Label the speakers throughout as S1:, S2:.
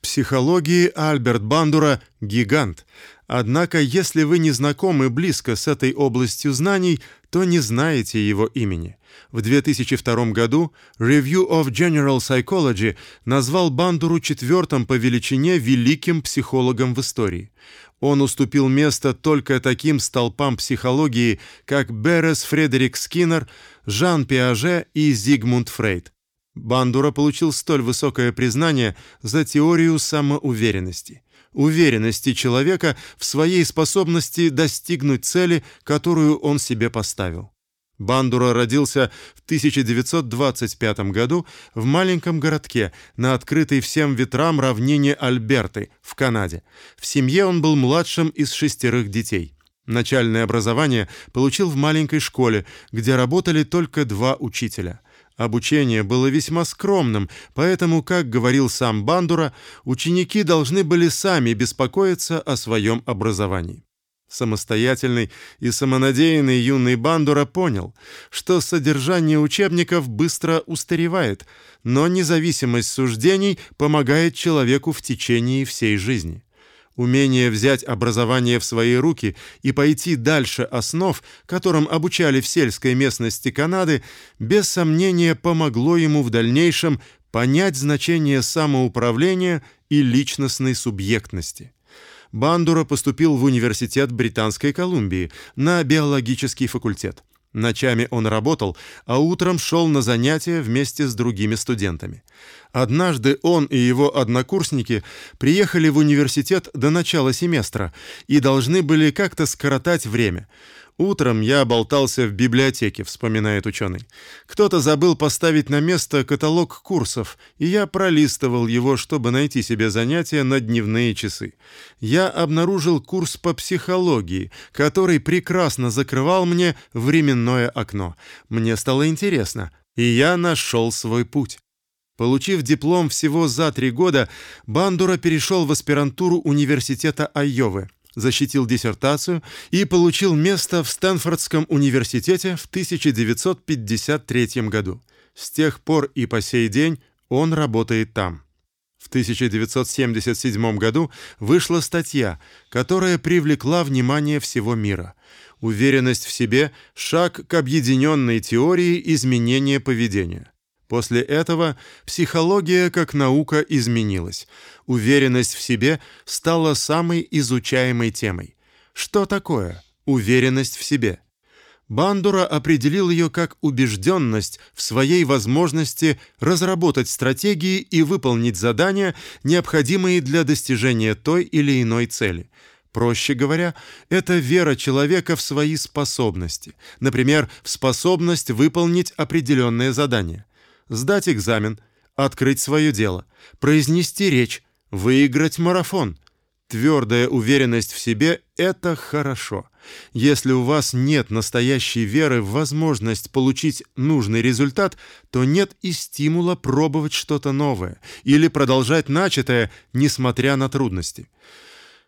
S1: Психологии Альберт Бандура гигант. Однако, если вы не знакомы близко с этой областью знаний, то не знаете его имени. В 2002 году Review of General Psychology назвал Бандуру четвертым по величине великим психологом в истории. Он уступил место только таким столпам психологии, как Берес Фредерик Скиннер, Жан Пиаже и Зигмунд Фрейд. Бандура получил столь высокое признание за теорию самоуверенности уверенности человека в своей способности достигнуть цели, которую он себе поставил. Бандура родился в 1925 году в маленьком городке на открытой всем ветрам равнине Альберты в Канаде. В семье он был младшим из шестерых детей. Начальное образование получил в маленькой школе, где работали только два учителя. Обучение было весьма скромным, поэтому, как говорил сам Бандура, ученики должны были сами беспокоиться о своем образовании. Самостоятельный и самонадеянный юный Бандура понял, что содержание учебников быстро устаревает, но независимость суждений помогает человеку в течение всей жизни. Умение взять образование в свои руки и пойти дальше основ, которым обучали в сельской местности Канады, без сомнения помогло ему в дальнейшем понять значение самоуправления и личностной субъектности. Бандура поступил в университет Британской Колумбии на биологический факультет. Ночами он работал, а утром шел на занятия вместе с другими студентами. Однажды он и его однокурсники приехали в университет до начала семестра и должны были как-то скоротать время. Утром я болтался в библиотеке, вспоминает ученый. Кто-то забыл поставить на место каталог курсов, и я пролистывал его, чтобы найти себе занятие на дневные часы. Я обнаружил курс по психологии, который прекрасно закрывал мне временное окно. Мне стало интересно, и я нашел свой путь. Получив диплом всего за три года, Бандура перешел в аспирантуру университета Айовы защитил диссертацию и получил место в Стэнфордском университете в 1953 году. С тех пор и по сей день он работает там. В 1977 году вышла статья, которая привлекла внимание всего мира. Уверенность в себе шаг к объединенной теории изменения поведения. После этого психология как наука изменилась. Уверенность в себе стала самой изучаемой темой. Что такое уверенность в себе? Бандура определил ее как убежденность в своей возможности разработать стратегии и выполнить задания, необходимые для достижения той или иной цели. Проще говоря, это вера человека в свои способности, например, в способность выполнить определенное задание сдать экзамен, открыть свое дело, произнести речь, выиграть марафон. Твердая уверенность в себе это хорошо. Если у вас нет настоящей веры в возможность получить нужный результат, то нет и стимула пробовать что-то новое или продолжать начатое, несмотря на трудности.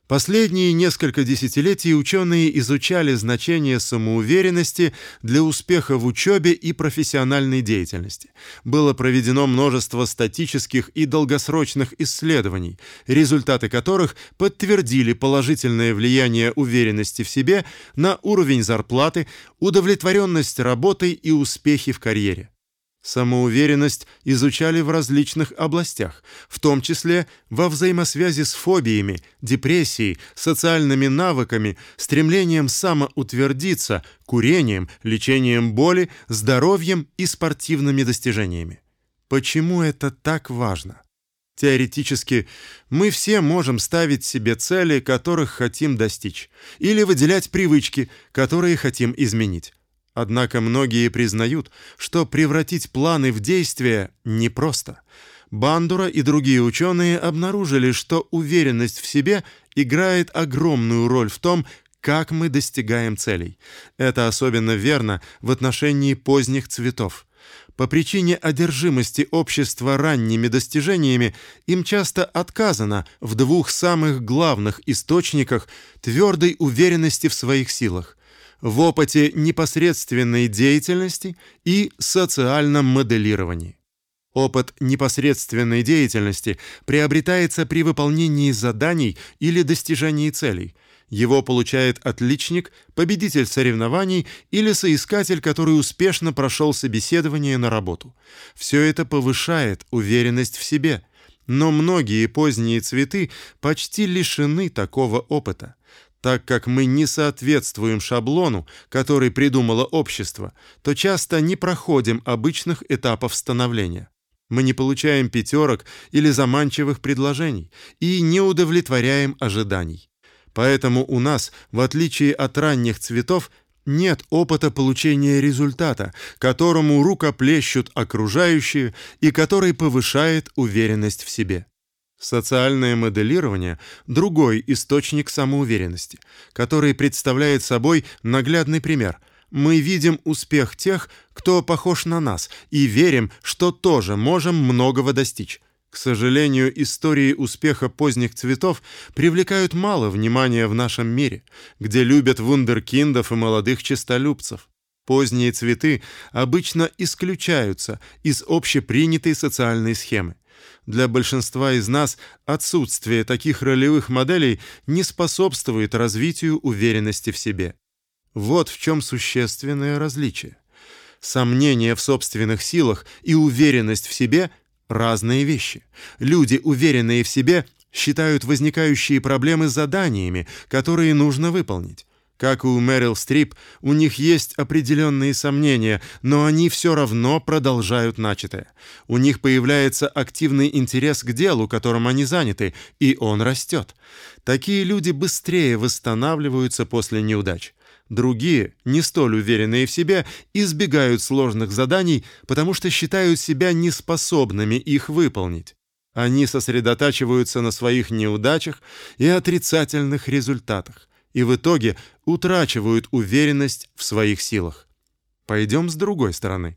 S1: Последние несколько десятилетий ученые изучали значение самоуверенности для успеха в учебе и профессиональной деятельности. Было проведено множество статических и долгосрочных исследований, результаты которых подтвердили положительное влияние уверенности в себе на уровень зарплаты, удовлетворенность работой и успехи в карьере. Самоуверенность изучали в различных областях, в том числе во взаимосвязи с фобиями, депрессией, социальными навыками, стремлением самоутвердиться, курением, лечением боли, здоровьем и спортивными достижениями. Почему это так важно? Теоретически, мы все можем ставить себе цели, которых хотим достичь, или выделять привычки, которые хотим изменить. Однако многие признают, что превратить планы в действие непросто. Бандура и другие ученые обнаружили, что уверенность в себе играет огромную роль в том, как мы достигаем целей. Это особенно верно в отношении поздних цветов. По причине одержимости общества ранними достижениями им часто отказано в двух самых главных источниках твердой уверенности в своих силах в опыте непосредственной деятельности и социальном моделировании. Опыт непосредственной деятельности приобретается при выполнении заданий или достижении целей. Его получает отличник, победитель соревнований или соискатель, который успешно прошел собеседование на работу. Все это повышает уверенность в себе. Но многие поздние цветы почти лишены такого опыта. Так как мы не соответствуем шаблону, который придумало общество, то часто не проходим обычных этапов становления. Мы не получаем пятерок или заманчивых предложений и не удовлетворяем ожиданий. Поэтому у нас, в отличие от ранних цветов, нет опыта получения результата, которому рукоплещут окружающие и который повышает уверенность в себе. Социальное моделирование другой источник самоуверенности, который представляет собой наглядный пример. Мы видим успех тех, кто похож на нас, и верим, что тоже можем многого достичь. К сожалению, истории успеха поздних цветов привлекают мало внимания в нашем мире, где любят вундеркиндов и молодых честолюбцев. Поздние цветы обычно исключаются из общепринятой социальной схемы. Для большинства из нас отсутствие таких ролевых моделей не способствует развитию уверенности в себе. Вот в чем существенное различие. Сомнение в собственных силах и уверенность в себе разные вещи. Люди, уверенные в себе, считают возникающие проблемы заданиями, которые нужно выполнить. Как и у Мэрил Стрип, у них есть определенные сомнения, но они все равно продолжают начатое. У них появляется активный интерес к делу, которым они заняты, и он растет. Такие люди быстрее восстанавливаются после неудач. Другие, не столь уверенные в себе, избегают сложных заданий, потому что считают себя неспособными их выполнить. Они сосредотачиваются на своих неудачах и отрицательных результатах и в итоге утрачивают уверенность в своих силах. Пойдем с другой стороны.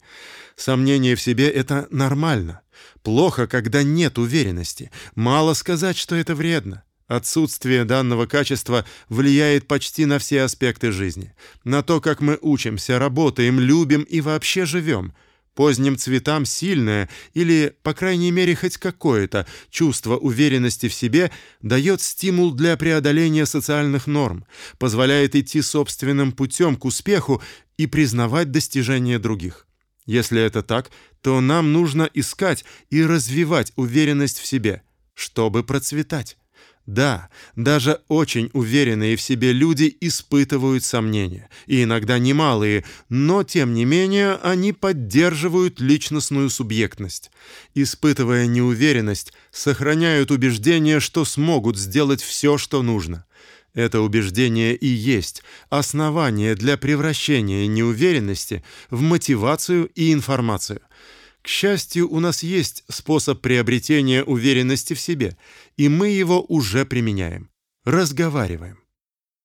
S1: Сомнение в себе это нормально. Плохо, когда нет уверенности. Мало сказать, что это вредно. Отсутствие данного качества влияет почти на все аспекты жизни. На то, как мы учимся, работаем, любим и вообще живем – Поздним цветам сильное или, по крайней мере, хоть какое-то чувство уверенности в себе дает стимул для преодоления социальных норм, позволяет идти собственным путем к успеху и признавать достижения других. Если это так, то нам нужно искать и развивать уверенность в себе, чтобы процветать. Да, даже очень уверенные в себе люди испытывают сомнения, и иногда немалые, но тем не менее они поддерживают личностную субъектность. Испытывая неуверенность, сохраняют убеждение, что смогут сделать все, что нужно. Это убеждение и есть основание для превращения неуверенности в мотивацию и информацию. К счастью, у нас есть способ приобретения уверенности в себе, и мы его уже применяем. Разговариваем.